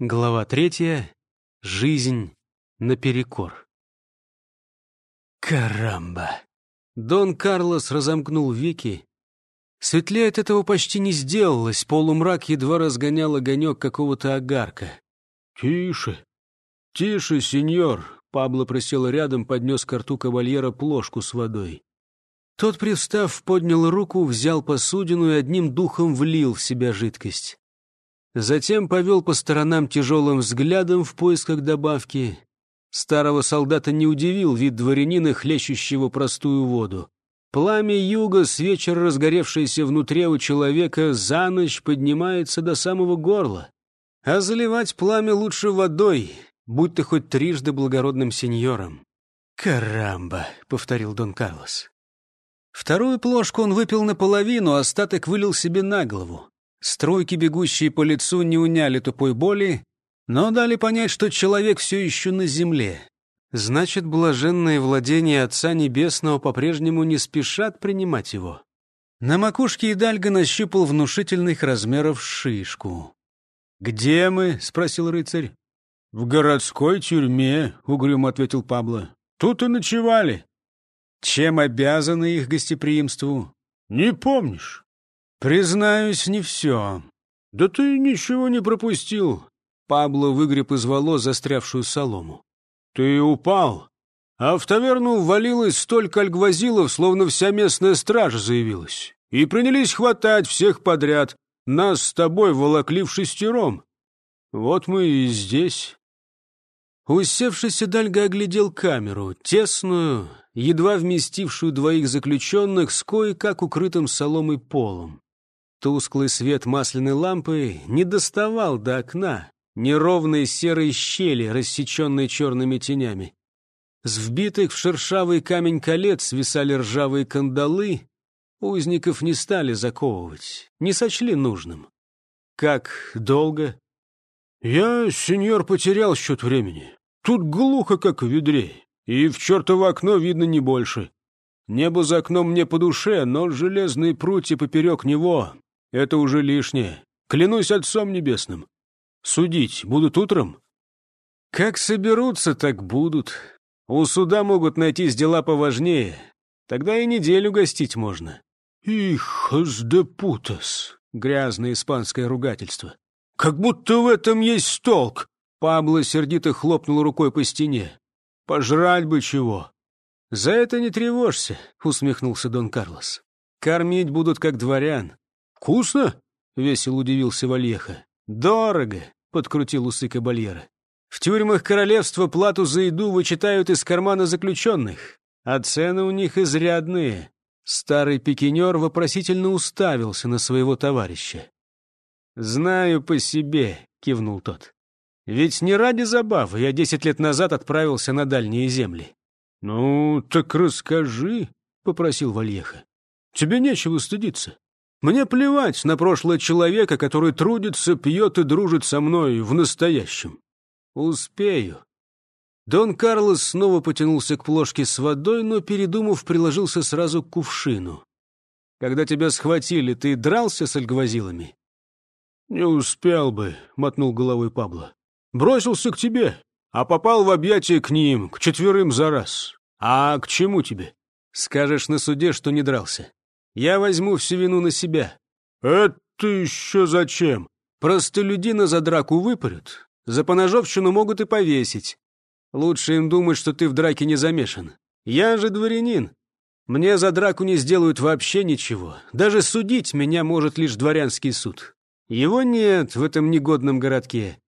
Глава третья. Жизнь наперекор. Карамба! Дон Карлос разомкнул веки. Светлее от этого почти не сделалось, полумрак едва разгонял огонек какого-то огарка. «Тише, тише, сеньор!» Пабло присел рядом, поднес к рту кавальера плошку с водой. Тот, привстав, поднял руку, взял посудину и одним духом влил в себя жидкость. Затем повел по сторонам тяжелым взглядом в поисках добавки. Старого солдата не удивил вид дворянина, хлещущего простую воду. Пламя юга, с вечера разгоревшееся внутри у человека, за ночь поднимается до самого горла. А заливать пламя лучше водой, будь ты хоть трижды благородным сеньором. «Карамба!» — повторил Дон Карлос. Вторую плошку он выпил наполовину, а остаток вылил себе на голову. Струйки, бегущие по лицу, не уняли тупой боли, но дали понять, что человек все еще на земле. Значит, блаженное владение Отца Небесного по-прежнему не спешат принимать его. На макушке Идальга нащупал внушительных размеров шишку. «Где мы?» — спросил рыцарь. «В городской тюрьме», — угрюмо ответил Пабло. «Тут и ночевали». Чем обязаны их гостеприимству? Не помнишь? Признаюсь, не все. Да ты ничего не пропустил. Пабло выгреб из волос застрявшую солому. Ты упал, а в таверну ввалилось столько альгвазилов, словно вся местная стража заявилась. И принялись хватать всех подряд. Нас с тобой волокли в шестером. Вот мы и здесь. Усевшийся Дальга оглядел камеру, тесную, едва вместившую двоих заключенных с кое-как укрытым соломой полом. Тусклый свет масляной лампы не доставал до окна, неровные серые щели, рассеченные черными тенями. С вбитых в шершавый камень колец свисали ржавые кандалы, узников не стали заковывать, не сочли нужным. Как долго? Я, сеньор, потерял счет времени. Тут глухо, как в ведре, и в чертово окно видно не больше. Небо за окном мне по душе, но железные прутья поперек него — это уже лишнее. Клянусь Отцом Небесным. Судить будут утром? Как соберутся, так будут. У суда могут найтись дела поважнее. Тогда и неделю гостить можно. Де путас. Грязное испанское ругательство. Как будто в этом есть толк. Пабло сердито хлопнул рукой по стене. Пожрать бы чего. За это не тревожься, усмехнулся Дон Карлос. Кормить будут как дворян. Вкусно? Весело удивился Вальеха. Дорого, подкрутил усы кабальера. В тюрьмах королевства плату за еду вычитают из кармана заключенных, а цены у них изрядные. Старый пикинер вопросительно уставился на своего товарища. «Знаю по себе», — кивнул тот. «Ведь не ради забавы я десять лет назад отправился на дальние земли». «Ну, так расскажи», — попросил Вальеха. «Тебе нечего стыдиться. Мне плевать на прошлое человека, который трудится, пьет и дружит со мной в настоящем». «Успею». Дон Карлос снова потянулся к плошке с водой, но, передумав, приложился сразу к кувшину. «Когда тебя схватили, ты дрался с альгвазилами?» «Не успел бы», — мотнул головой Пабло. «Бросился к тебе, а попал в объятия к ним, к четверым за раз. А к чему тебе?» «Скажешь на суде, что не дрался. Я возьму всю вину на себя». «Это еще зачем?» «Простолюдина за драку выпарют, за поножовщину могут и повесить. Лучше им думать, что ты в драке не замешан. Я же дворянин. Мне за драку не сделают вообще ничего. Даже судить меня может лишь дворянский суд. Его нет в этом негодном городке.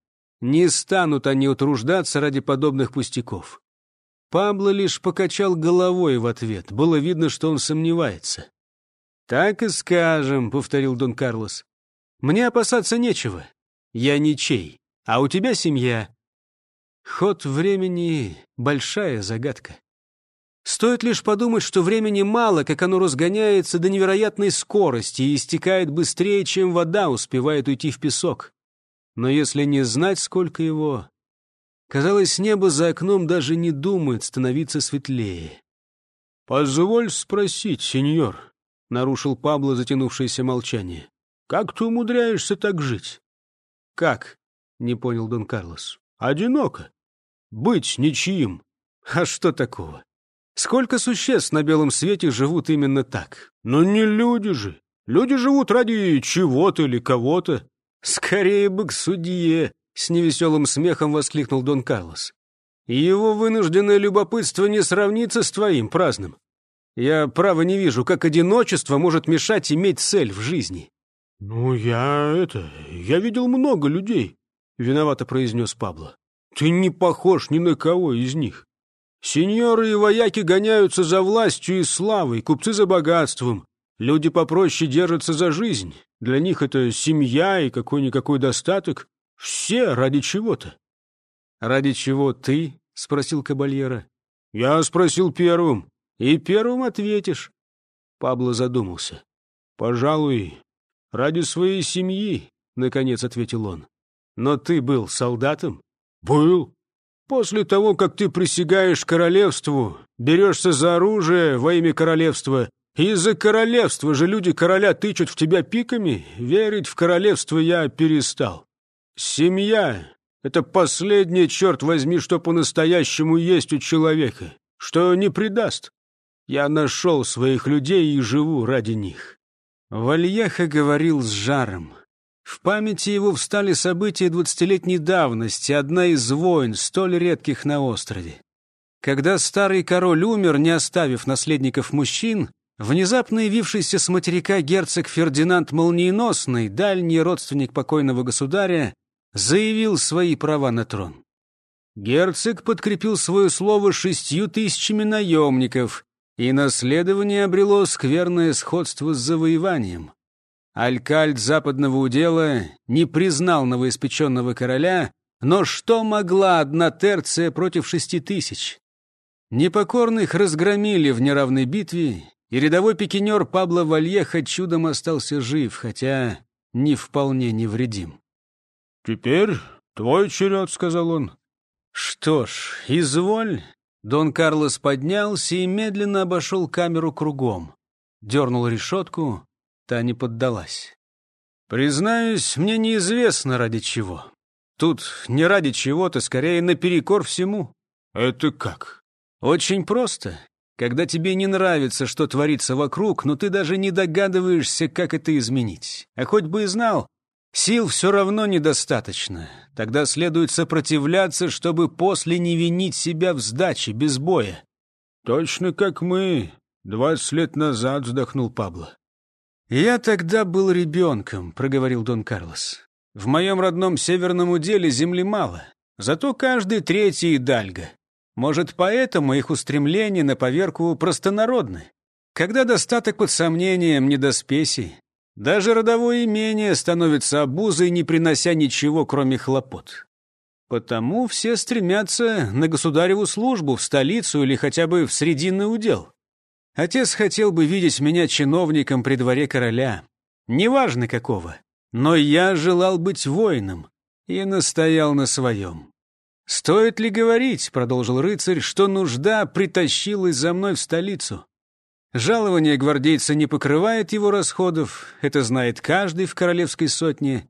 Не станут они утруждаться ради подобных пустяков. Пабло лишь покачал головой в ответ. Было видно, что он сомневается. «Так и скажем», — повторил Дон Карлос. «Мне опасаться нечего. Я ничей, а у тебя семья. Ход времени — большая загадка. Стоит лишь подумать, что времени мало, как оно разгоняется до невероятной скорости и истекает быстрее, чем вода успевает уйти в песок. Но если не знать, сколько его... Казалось, небо за окном даже не думает становиться светлее. «Позволь спросить, сеньор», — нарушил Пабло затянувшееся молчание. «Как ты умудряешься так жить?» «Как?» — не понял Дон Карлос. «Одиноко. Быть ничьим. А что такого? Сколько существ на белом свете живут именно так? Но не люди же. Люди живут ради чего-то или кого-то. Скорее бы к судье, с невеселым смехом воскликнул Дон Карлос. Его вынужденное любопытство не сравнится с твоим праздным. Я, право, не вижу, как одиночество может мешать иметь цель в жизни. «Ну, я это... Я видел много людей», — виновато произнес Пабло. «Ты не похож ни на кого из них. Сеньоры и вояки гоняются за властью и славой, купцы за богатством. Люди попроще держатся за жизнь. Для них это семья и какой-никакой достаток. Все ради чего-то». «Ради чего ты?» — спросил Кабальера. «Я спросил первым». «И первым ответишь». Пабло задумался. «Пожалуй, ради своей семьи», — наконец ответил он. «Но ты был солдатом?» «Был. После того, как ты присягаешь королевству, берешься за оружие во имя королевства, из-за королевства же люди короля тычут в тебя пиками, верить в королевство я перестал. Семья — это последнее, черт возьми, что по-настоящему есть у человека, что не предаст. Я нашел своих людей и живу ради них. Вальяха говорил с жаром. В памяти его встали события двадцатилетней давности, одна из войн, столь редких на острове. Когда старый король умер, не оставив наследников мужчин, внезапно явившийся с материка герцог Фердинанд Молниеносный, дальний родственник покойного государя, заявил свои права на трон. Герцог подкрепил свое слово шестью тысячами наемников, и наследование обрело скверное сходство с завоеванием. Алькальд западного удела не признал новоиспеченного короля, но что могла одна терция против шести тысяч? Непокорных разгромили в неравной битве, и рядовой пикинер Пабло Вальеха чудом остался жив, хотя не вполне невредим. «Теперь твой черед», — сказал он. «Что ж, изволь». Дон Карлос поднялся и медленно обошел камеру кругом. Дернул решетку, Та не поддалась. Признаюсь, мне неизвестно ради чего. Тут не ради чего-то, скорее наперекор всему. Это как? Очень просто. Когда тебе не нравится, что творится вокруг, но ты даже не догадываешься, как это изменить. А хоть бы и знал, сил все равно недостаточно. Тогда следует сопротивляться, чтобы после не винить себя в сдаче, без боя. Точно как мы. Двадцать лет назад вздохнул Пабло. «Я тогда был ребенком», — проговорил Дон Карлос. «В моем родном северном уделе земли мало, зато каждый третий — дальга. Может, поэтому их устремления на поверку простонародны. Когда достаток под сомнением, не до спеси, даже родовое имение становится обузой, не принося ничего, кроме хлопот. Потому все стремятся на государеву службу, в столицу или хотя бы в срединный удел. Отец хотел бы видеть меня чиновником при дворе короля. Неважно какого. Но я желал быть воином и настоял на своем. «Стоит ли говорить, — продолжил рыцарь, — что нужда притащилась за мной в столицу? Жалование гвардейца не покрывает его расходов, это знает каждый в королевской сотне.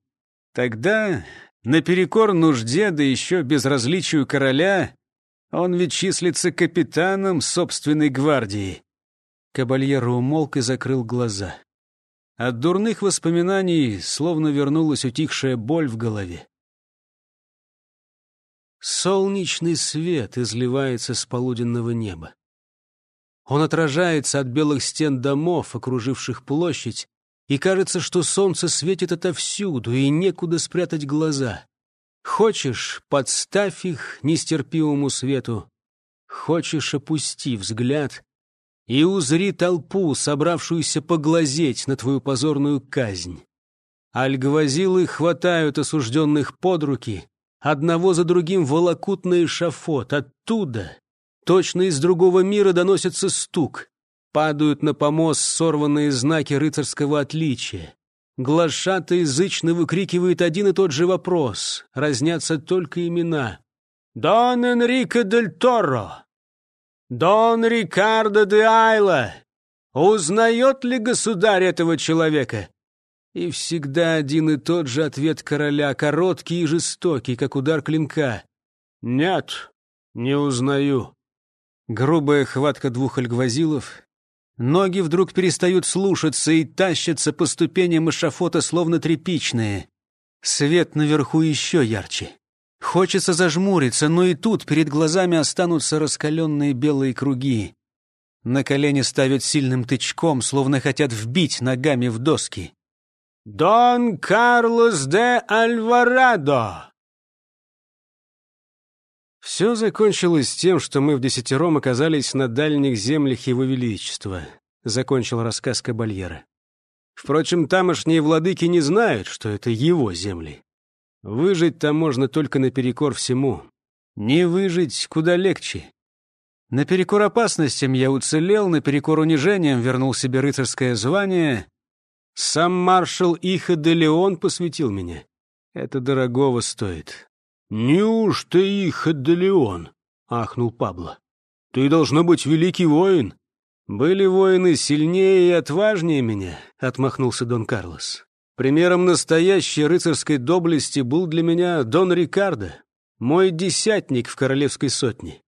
Тогда, наперекор нужде, да еще безразличию короля, он ведь числится капитаном собственной гвардии. Кабальеро умолк и закрыл глаза. От дурных воспоминаний словно вернулась утихшая боль в голове. Солнечный свет изливается с полуденного неба. Он отражается от белых стен домов, окруживших площадь, и кажется, что солнце светит отовсюду, и некуда спрятать глаза. Хочешь, подставь их нестерпимому свету. Хочешь, опусти взгляд и узри толпу, собравшуюся поглазеть на твою позорную казнь. Альгвазилы хватают осужденных под руки, одного за другим волокут на эшафот. Оттуда, точно из другого мира, доносится стук. Падают на помост сорванные знаки рыцарского отличия. Глашатый язычно выкрикивает один и тот же вопрос. Разнятся только имена. «Дон Энрико дель Торо!» «Дон Рикардо де Айла! Узнает ли государь этого человека?» И всегда один и тот же ответ короля, короткий и жестокий, как удар клинка. «Нет, не узнаю». Грубая хватка двух альгвазилов. Ноги вдруг перестают слушаться и тащатся по ступеням эшафота, словно тряпичные. Свет наверху еще ярче. Хочется зажмуриться, но и тут перед глазами останутся раскаленные белые круги. На колени ставят сильным тычком, словно хотят вбить ногами в доски. «Дон Карлос де Альварадо!» Все закончилось тем, что мы в десятером оказались на дальних землях Его Величества, закончил рассказ Кабальера. Впрочем, тамошние владыки не знают, что это его земли. Выжить там можно только наперекор всему. Не выжить куда легче. Наперекор опасностям я уцелел, наперекор унижениям вернул себе рыцарское звание. Сам маршал Иха де Леон посвятил меня. Это дорогого стоит. «Неужто Иха де Леон?» — ахнул Пабло. «Ты должно быть великий воин». «Были воины сильнее и отважнее меня», — отмахнулся Дон Карлос. «Примером настоящей рыцарской доблести был для меня Дон Рикардо, мой десятник в королевской сотне.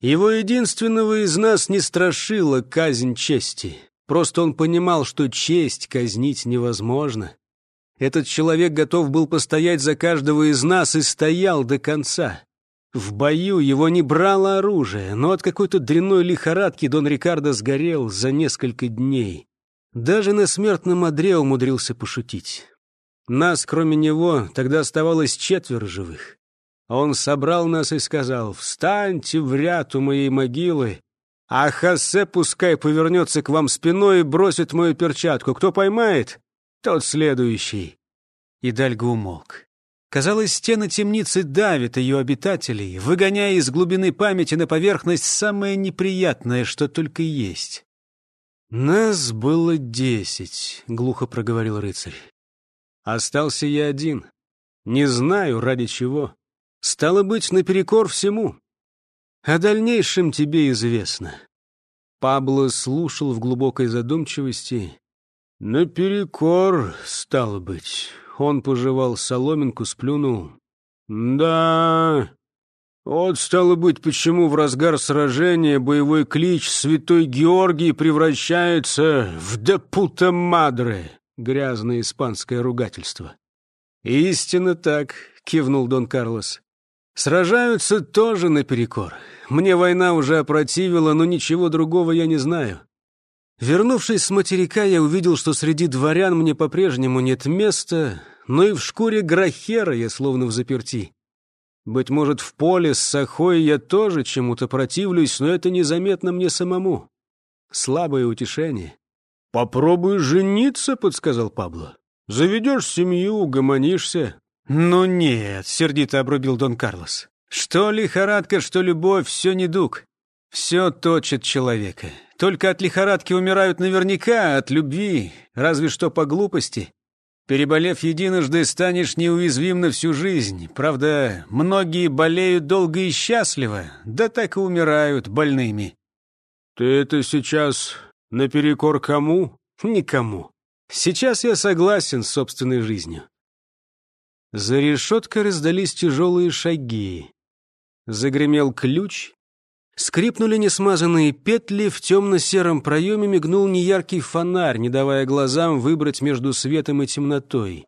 Его единственного из нас не страшила казнь чести. Просто он понимал, что честь казнить невозможно. Этот человек готов был постоять за каждого из нас и стоял до конца. В бою его не брало оружие, но от какой-то дрянной лихорадки Дон Рикардо сгорел за несколько дней. Даже на смертном одре умудрился пошутить. Нас, кроме него, тогда оставалось четверо живых. Он собрал нас и сказал, «Встаньте в ряд у моей могилы, а Хосе пускай повернется к вам спиной и бросит мою перчатку. Кто поймает, тот следующий». И Дальго умолк. Казалось, стены темницы давят ее обитателей, выгоняя из глубины памяти на поверхность самое неприятное, что только есть. «Нас было десять», — глухо проговорил рыцарь. «Остался я один. Не знаю, ради чего. Стало быть, наперекор всему. О дальнейшем тебе известно». Пабло слушал в глубокой задумчивости. «Наперекор, стало быть». Он пожевал соломинку, сплюнул. «Да, вот стало быть, почему в разгар сражения боевой клич «Святой Георгий» превращается в «Депута Мадре» — грязное испанское ругательство. «Истинно так», — кивнул Дон Карлос. «Сражаются тоже наперекор. Мне война уже опротивила, но ничего другого я не знаю. Вернувшись с материка, я увидел, что среди дворян мне по-прежнему нет места, но и в шкуре Грахера я словно в заперти. Быть может, в поле с Сахой я тоже чему-то противлюсь, но это незаметно мне самому. Слабое утешение. «Попробуй жениться», — подсказал Пабло. «Заведешь семью, угомонишься». «Ну нет», — сердито обрубил Дон Карлос. «Что лихорадка, что любовь, все недуг. Все точит человека. Только от лихорадки умирают наверняка, от любви, разве что по глупости. Переболев единожды, станешь неуязвим на всю жизнь. Правда, многие болеют долго и счастливо, да так и умирают больными. Ты это сейчас наперекор кому? Никому. Сейчас я согласен с собственной жизнью. За решеткой раздались тяжелые шаги. Загремел ключ, Скрипнули несмазанные петли, в темно-сером проеме мигнул неяркий фонарь, не давая глазам выбрать между светом и темнотой.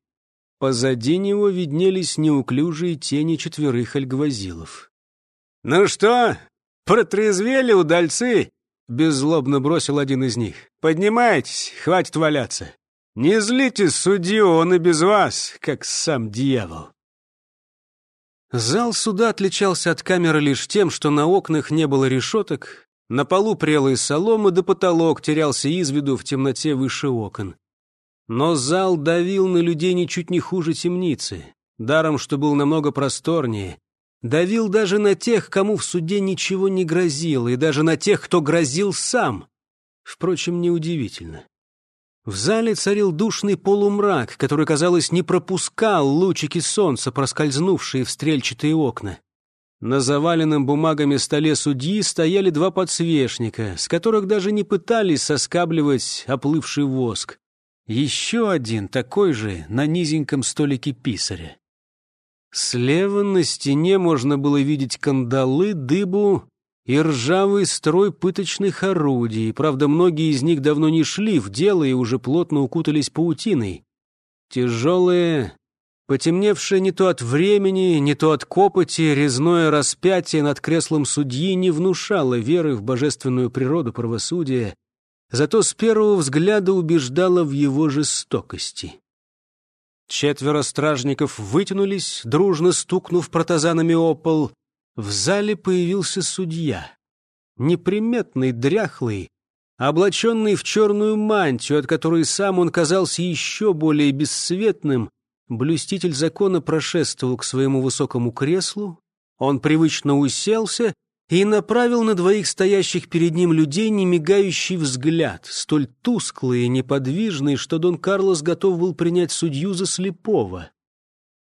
Позади него виднелись неуклюжие тени четверых альгвазилов. «Ну что, протрезвели, удальцы?» — беззлобно бросил один из них. «Поднимайтесь, хватит валяться. Не злите судью, он и без вас, как сам дьявол». Зал суда отличался от камеры лишь тем, что на окнах не было решеток, на полу прелые соломы, да потолок терялся из виду в темноте выше окон. Но зал давил на людей ничуть не хуже темницы, даром, что был намного просторнее. Давил даже на тех, кому в суде ничего не грозило, и даже на тех, кто грозил сам. Впрочем, неудивительно. В зале царил душный полумрак, который, казалось, не пропускал лучики солнца, проскользнувшие в стрельчатые окна. На заваленном бумагами столе судьи стояли два подсвечника, с которых даже не пытались соскабливать оплывший воск. Еще один такой же на низеньком столике писаря. Слева на стене можно было видеть кандалы, дыбу и ржавый строй пыточных орудий. Правда, многие из них давно не шли в дело и уже плотно укутались паутиной. Тяжелые, потемневшее не то от времени, не то от копоти, резное распятие над креслом судьи не внушало веры в божественную природу правосудия, зато с первого взгляда убеждало в его жестокости. Четверо стражников вытянулись, дружно стукнув протазанами о пол. В зале появился судья. Неприметный, дряхлый, облаченный в черную мантию, от которой сам он казался еще более бесцветным, блюститель закона прошествовал к своему высокому креслу. Он привычно уселся и направил на двоих стоящих перед ним людей немигающий взгляд, столь тусклый и неподвижный, что Дон Карлос готов был принять судью за слепого.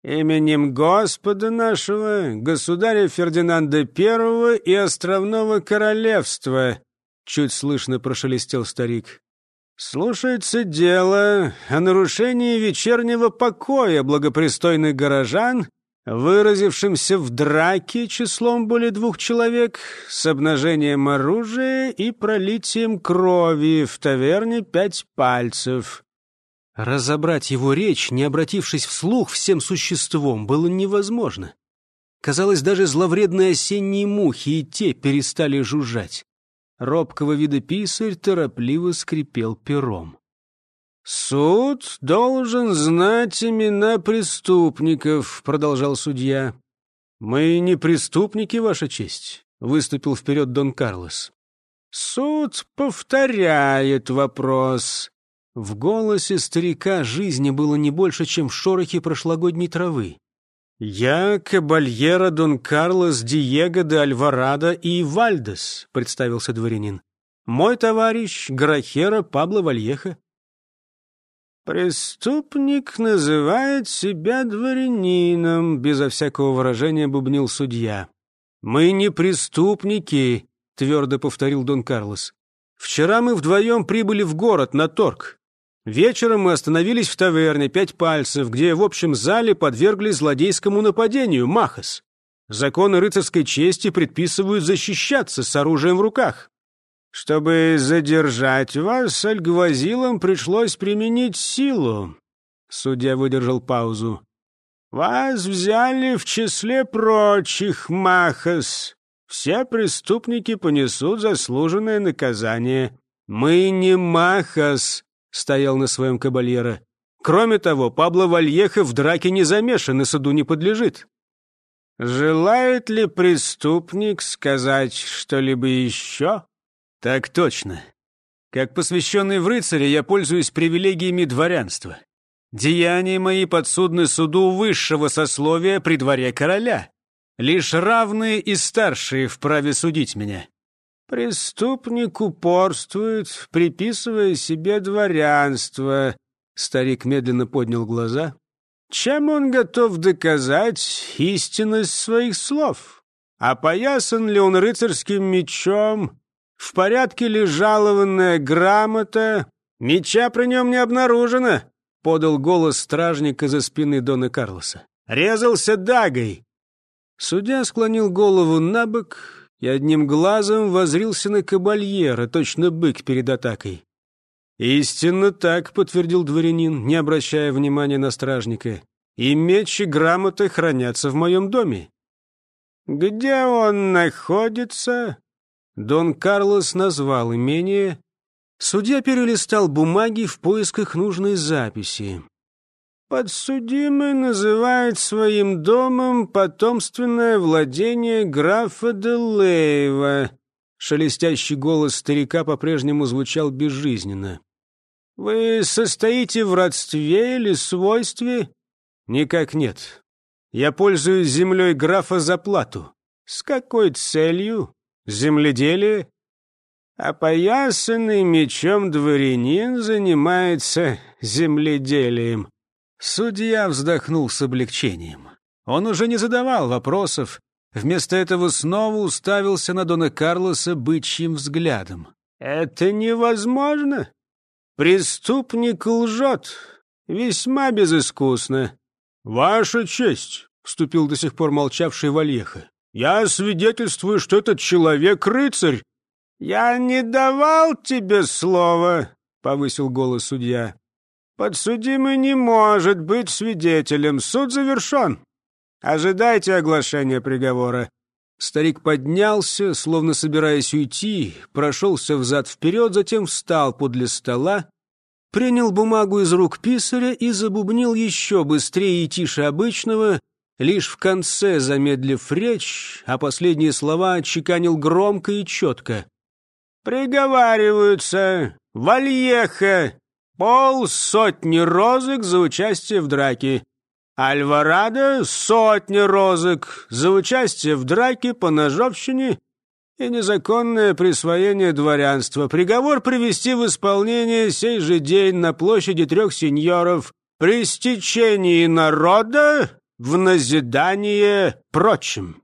«Именем Господа нашего, государя Фердинанда I и Островного Королевства», чуть слышно прошелестел старик. «Слушается дело о нарушении вечернего покоя благопристойных горожан выразившимся в драке числом более двух человек с обнажением оружия и пролитием крови в таверне «Пять пальцев». Разобрать его речь, не обратившись вслух всем существом, было невозможно. Казалось, даже зловредные осенние мухи и те перестали жужжать. Робкого вида писарь торопливо скрипел пером. «Суд должен знать имена преступников», — продолжал судья. «Мы не преступники, Ваша честь», — выступил вперед Дон Карлос. «Суд повторяет вопрос». В голосе старика жизни было не больше, чем в шорохе прошлогодней травы. «Я Кабальера Дон Карлос Диего де Альварадо и Вальдес», — представился дворянин. «Мой товарищ Грахера Пабло Вальеха». «Преступник называет себя дворянином», — безо всякого выражения бубнил судья. «Мы не преступники», — твердо повторил Дон Карлос. «Вчера мы вдвоем прибыли в город на торг. Вечером мы остановились в таверне «Пять пальцев», где в общем зале подверглись злодейскому нападению «Махас». Законы рыцарской чести предписывают защищаться с оружием в руках. Чтобы задержать вас, Альгвазилам пришлось применить силу. Судья выдержал паузу. Вас взяли в числе прочих, Махас. Все преступники понесут заслуженное наказание. Мы не Махас, стоял на своем кабальера. Кроме того, Пабло Вальехо в драке не замешан и суду не подлежит. Желает ли преступник сказать что-либо еще? «Так точно. Как посвященный в рыцаре я пользуюсь привилегиями дворянства. Деяния мои подсудны суду высшего сословия при дворе короля. Лишь равные и старшие вправе судить меня». «Преступник упорствует, приписывая себе дворянство», — старик медленно поднял глаза. «Чем он готов доказать истинность своих слов? Опоясан ли он рыцарским мечом, в порядке ли жалованная грамота? Меча при нем не обнаружено, — подал голос стражника за спины Дона Карлоса. Резался дагой. Судья склонил голову на бок и одним глазом возрился на кабальера, точно бык перед атакой. «Истинно так», — подтвердил дворянин, не обращая внимания на стражника. «И меч и грамоты хранятся в моем доме». «Где он находится?» Дон Карлос назвал имение. Судья перелистал бумаги в поисках нужной записи. Подсудимый называет своим домом потомственное владение графа де Лейва. Шелестящий голос старика по-прежнему звучал безжизненно. «Вы состоите в родстве или свойстве?» «Никак нет. Я пользуюсь землей графа за плату». «С какой целью?» Земледелие? Опоясанный мечом дворянин занимается земледелием. Судья вздохнул с облегчением. Он уже не задавал вопросов, вместо этого снова уставился на Дона Карлоса бычьим взглядом. «Это невозможно. Преступник лжет. Весьма безыскусно. «Ваша честь», — вступил до сих пор молчавший Вальеха, — «я свидетельствую, что этот человек — рыцарь». «Я не давал тебе слова», — повысил голос судья. «Подсудимый не может быть свидетелем. Суд завершен. Ожидайте оглашения приговора». Старик поднялся, словно собираясь уйти, прошелся взад-вперед, затем встал подле стола, принял бумагу из рук писаря и забубнил еще быстрее и тише обычного, лишь в конце замедлив речь, а последние слова отчеканил громко и четко. «Приговариваются! Вальеха! Пол сотни розок за участие в драке. Альварадо — сотни розок за участие в драке по ножовщине и незаконное присвоение дворянства. Приговор привести в исполнение сей же день на площади трех сеньоров при стечении народа в назидание прочим.